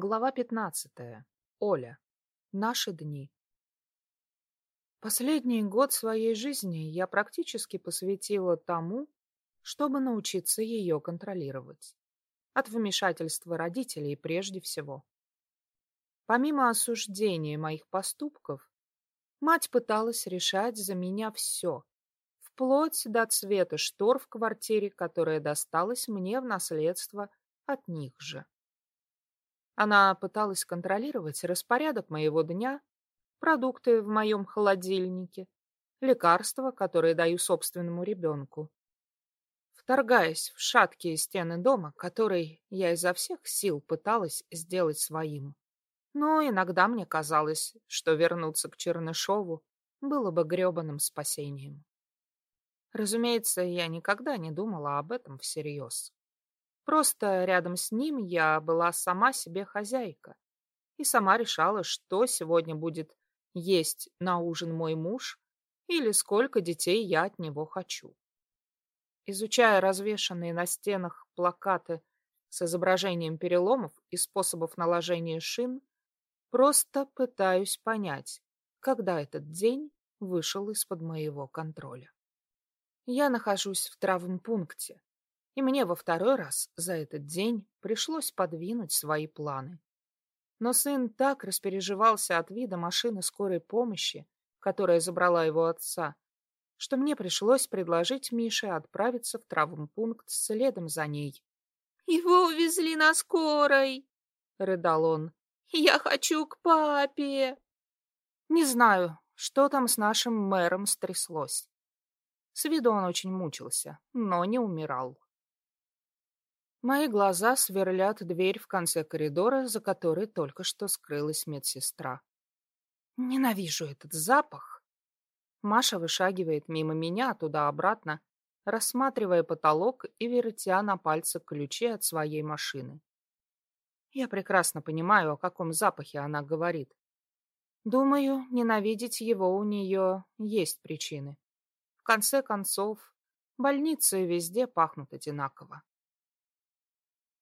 Глава 15. Оля. Наши дни. Последний год своей жизни я практически посвятила тому, чтобы научиться ее контролировать. От вмешательства родителей прежде всего. Помимо осуждения моих поступков, мать пыталась решать за меня все, вплоть до цвета штор в квартире, которая досталась мне в наследство от них же. Она пыталась контролировать распорядок моего дня, продукты в моем холодильнике, лекарства, которые даю собственному ребенку. Вторгаясь в шаткие стены дома, который я изо всех сил пыталась сделать своим. Но иногда мне казалось, что вернуться к Чернышову было бы гребаным спасением. Разумеется, я никогда не думала об этом всерьез. Просто рядом с ним я была сама себе хозяйка и сама решала, что сегодня будет есть на ужин мой муж или сколько детей я от него хочу. Изучая развешанные на стенах плакаты с изображением переломов и способов наложения шин, просто пытаюсь понять, когда этот день вышел из-под моего контроля. Я нахожусь в травмпункте, и мне во второй раз за этот день пришлось подвинуть свои планы. Но сын так распереживался от вида машины скорой помощи, которая забрала его отца, что мне пришлось предложить Мише отправиться в травмпункт следом за ней. «Его увезли на скорой!» — рыдал он. «Я хочу к папе!» Не знаю, что там с нашим мэром стряслось. С виду он очень мучился, но не умирал. Мои глаза сверлят дверь в конце коридора, за которой только что скрылась медсестра. Ненавижу этот запах. Маша вышагивает мимо меня туда-обратно, рассматривая потолок и вертя на пальце ключи от своей машины. Я прекрасно понимаю, о каком запахе она говорит. Думаю, ненавидеть его у нее есть причины. В конце концов, больницы везде пахнут одинаково.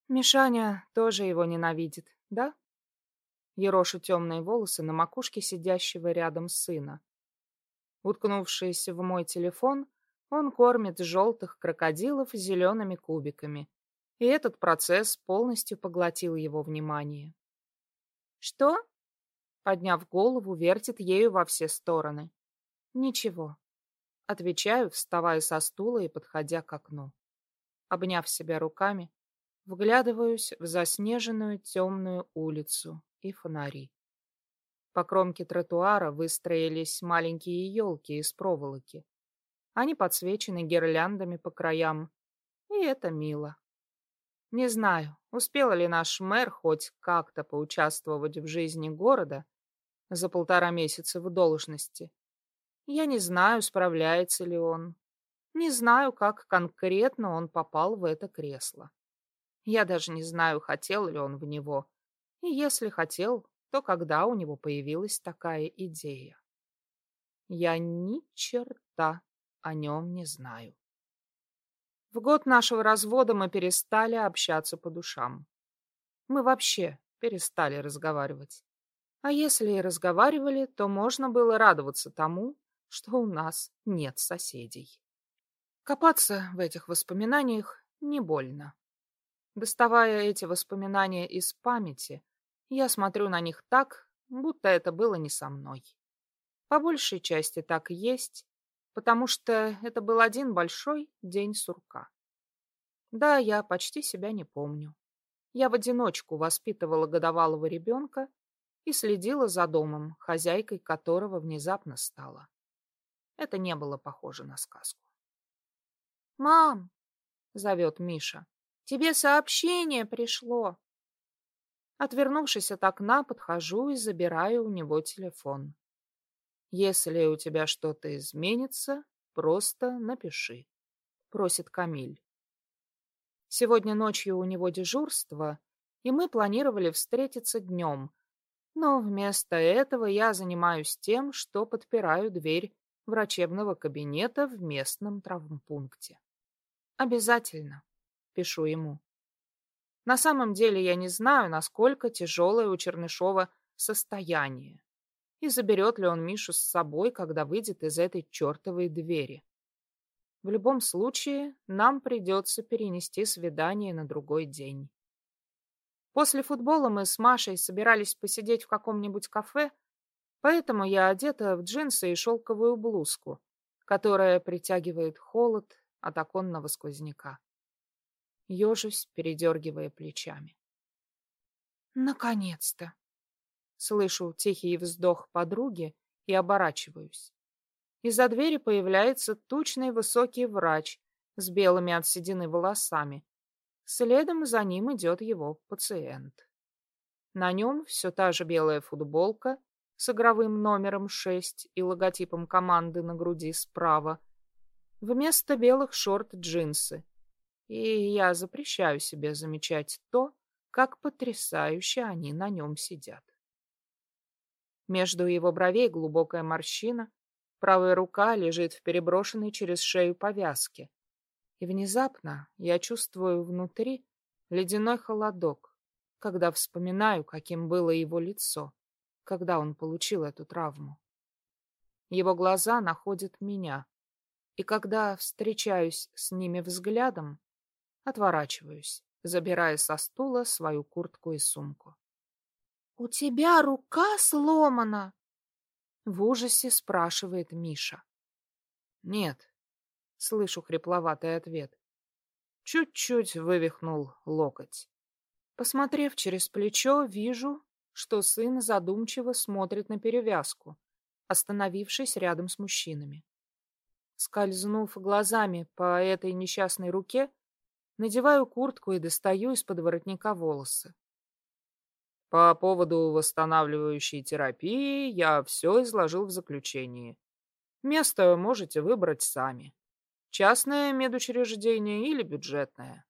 Мишаня тоже его ненавидит, да? Ерошу темные волосы на макушке сидящего рядом сына. Уткнувшись в мой телефон, он кормит желтых крокодилов зелеными кубиками, и этот процесс полностью поглотил его внимание. «Что?» Подняв голову, вертит ею во все стороны. «Ничего». Отвечаю, вставая со стула и подходя к окну. Обняв себя руками, Вглядываюсь в заснеженную темную улицу и фонари. По кромке тротуара выстроились маленькие елки из проволоки. Они подсвечены гирляндами по краям, и это мило. Не знаю, успел ли наш мэр хоть как-то поучаствовать в жизни города за полтора месяца в должности. Я не знаю, справляется ли он. Не знаю, как конкретно он попал в это кресло. Я даже не знаю, хотел ли он в него. И если хотел, то когда у него появилась такая идея. Я ни черта о нем не знаю. В год нашего развода мы перестали общаться по душам. Мы вообще перестали разговаривать. А если и разговаривали, то можно было радоваться тому, что у нас нет соседей. Копаться в этих воспоминаниях не больно. Доставая эти воспоминания из памяти, я смотрю на них так, будто это было не со мной. По большей части так и есть, потому что это был один большой день сурка. Да, я почти себя не помню. Я в одиночку воспитывала годовалого ребенка и следила за домом, хозяйкой которого внезапно стала. Это не было похоже на сказку. «Мам!» — зовет Миша. Тебе сообщение пришло. Отвернувшись от окна, подхожу и забираю у него телефон. Если у тебя что-то изменится, просто напиши, просит Камиль. Сегодня ночью у него дежурство, и мы планировали встретиться днем, но вместо этого я занимаюсь тем, что подпираю дверь врачебного кабинета в местном травмпункте. Обязательно пишу ему. На самом деле я не знаю, насколько тяжелое у Чернышова состояние. И заберет ли он Мишу с собой, когда выйдет из этой чертовой двери. В любом случае, нам придется перенести свидание на другой день. После футбола мы с Машей собирались посидеть в каком-нибудь кафе, поэтому я одета в джинсы и шелковую блузку, которая притягивает холод от оконного сквозняка. Ежусь, передергивая плечами. Наконец-то! Слышу тихий вздох подруги и оборачиваюсь. Из-за двери появляется тучный высокий врач с белыми от седины волосами. Следом за ним идет его пациент. На нем все та же белая футболка с игровым номером 6 и логотипом команды на груди справа. Вместо белых шорт джинсы. И я запрещаю себе замечать то, как потрясающе они на нем сидят. Между его бровей глубокая морщина, правая рука лежит в переброшенной через шею повязке. И внезапно я чувствую внутри ледяной холодок, когда вспоминаю, каким было его лицо, когда он получил эту травму. Его глаза находят меня, и когда встречаюсь с ними взглядом, отворачиваюсь, забирая со стула свою куртку и сумку. «У тебя рука сломана?» В ужасе спрашивает Миша. «Нет», — слышу хрипловатый ответ. Чуть-чуть вывихнул локоть. Посмотрев через плечо, вижу, что сын задумчиво смотрит на перевязку, остановившись рядом с мужчинами. Скользнув глазами по этой несчастной руке, надеваю куртку и достаю из-под воротника волосы. По поводу восстанавливающей терапии я все изложил в заключении. Место можете выбрать сами. Частное медучреждение или бюджетное.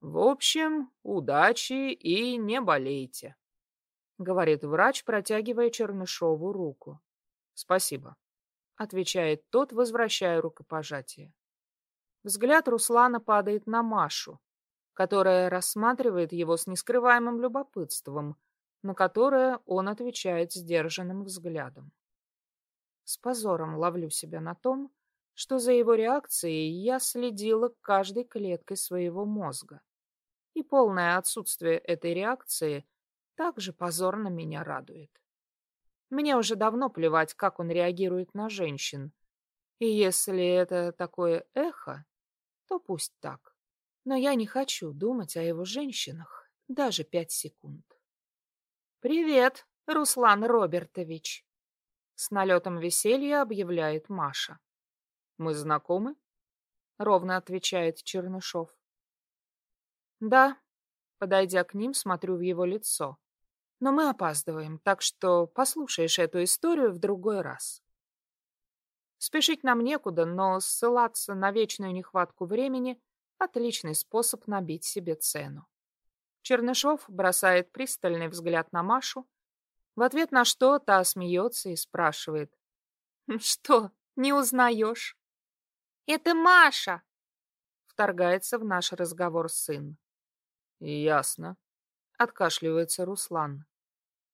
В общем, удачи и не болейте, — говорит врач, протягивая Чернышову руку. Спасибо, — отвечает тот, возвращая рукопожатие. Взгляд Руслана падает на Машу, которая рассматривает его с нескрываемым любопытством, на которое он отвечает сдержанным взглядом. С позором ловлю себя на том, что за его реакцией я следила каждой клеткой своего мозга. И полное отсутствие этой реакции также позорно меня радует. Мне уже давно плевать, как он реагирует на женщин. И если это такое эхо, то пусть так но я не хочу думать о его женщинах даже пять секунд. «Привет, Руслан Робертович!» С налетом веселья объявляет Маша. «Мы знакомы?» — ровно отвечает Чернышов. «Да», — подойдя к ним, смотрю в его лицо. «Но мы опаздываем, так что послушаешь эту историю в другой раз». Спешить нам некуда, но ссылаться на вечную нехватку времени Отличный способ набить себе цену. Чернышов бросает пристальный взгляд на Машу, в ответ на что та смеется и спрашивает. «Что, не узнаешь?» «Это Маша!» Вторгается в наш разговор сын. «Ясно», — откашливается Руслан.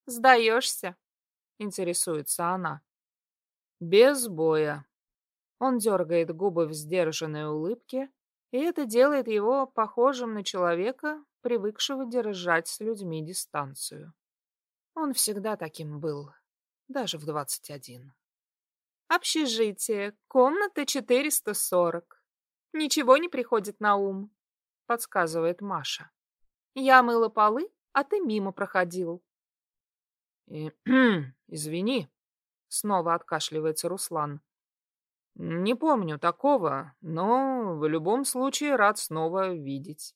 «Сдаешься?» — интересуется она. «Без боя». Он дергает губы в сдержанной улыбке, и это делает его похожим на человека, привыкшего держать с людьми дистанцию. Он всегда таким был, даже в двадцать один. «Общежитие, комната 440. Ничего не приходит на ум», — подсказывает Маша. «Я мыла полы, а ты мимо проходил». И, «Извини», — снова откашливается Руслан. Не помню такого, но в любом случае рад снова видеть.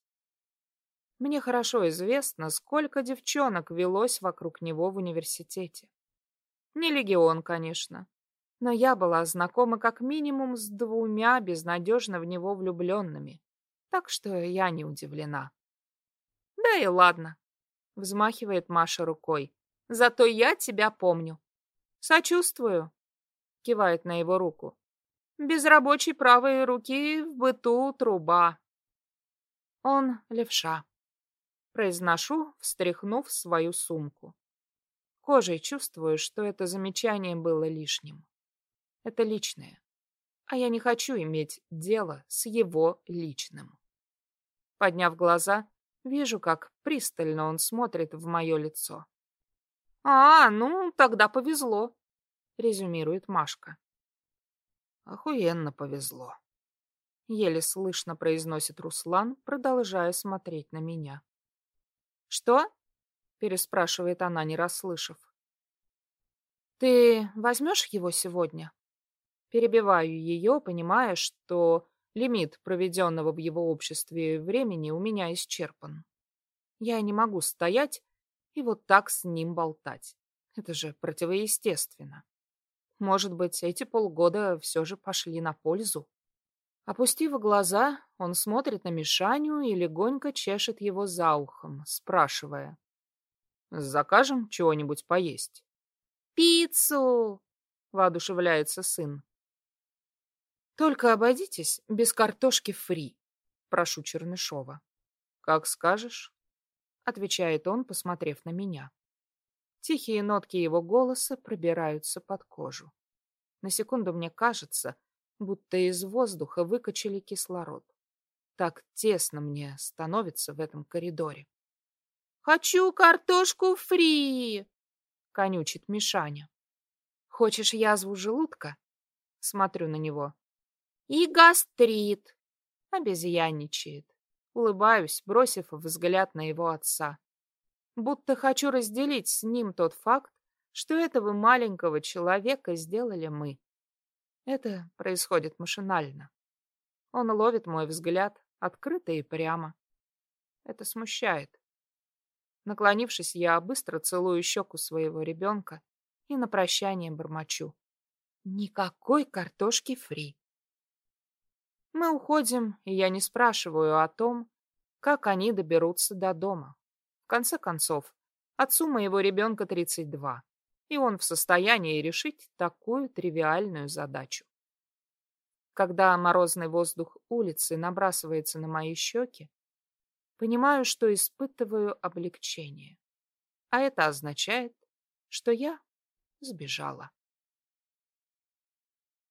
Мне хорошо известно, сколько девчонок велось вокруг него в университете. Не легион, конечно, но я была знакома как минимум с двумя безнадежно в него влюбленными, так что я не удивлена. Да и ладно, взмахивает Маша рукой. Зато я тебя помню. Сочувствую, кивает на его руку. Без рабочей правой руки в быту труба. Он левша. Произношу, встряхнув свою сумку. Кожей чувствую, что это замечание было лишним. Это личное. А я не хочу иметь дело с его личным. Подняв глаза, вижу, как пристально он смотрит в мое лицо. «А, ну, тогда повезло», — резюмирует Машка. «Охуенно повезло», — еле слышно произносит Руслан, продолжая смотреть на меня. «Что?» — переспрашивает она, не расслышав. «Ты возьмешь его сегодня?» Перебиваю ее, понимая, что лимит проведенного в его обществе времени у меня исчерпан. Я не могу стоять и вот так с ним болтать. Это же противоестественно. Может быть, эти полгода все же пошли на пользу? Опустив глаза, он смотрит на Мишаню и легонько чешет его за ухом, спрашивая. «Закажем чего-нибудь поесть?» «Пиццу!» — воодушевляется сын. «Только обойдитесь без картошки фри», — прошу Чернышова. «Как скажешь», — отвечает он, посмотрев на меня. Тихие нотки его голоса пробираются под кожу. На секунду мне кажется, будто из воздуха выкачали кислород. Так тесно мне становится в этом коридоре. «Хочу картошку фри!» — конючит Мишаня. «Хочешь язву желудка?» Смотрю на него. «И гастрит!» — обезьянничает. Улыбаюсь, бросив взгляд на его отца. Будто хочу разделить с ним тот факт, что этого маленького человека сделали мы. Это происходит машинально. Он ловит мой взгляд открыто и прямо. Это смущает. Наклонившись, я быстро целую щеку своего ребенка и на прощание бормочу. Никакой картошки фри. Мы уходим, и я не спрашиваю о том, как они доберутся до дома. В конце концов, отцу моего ребенка 32 и он в состоянии решить такую тривиальную задачу. Когда морозный воздух улицы набрасывается на мои щеки, понимаю, что испытываю облегчение. А это означает, что я сбежала.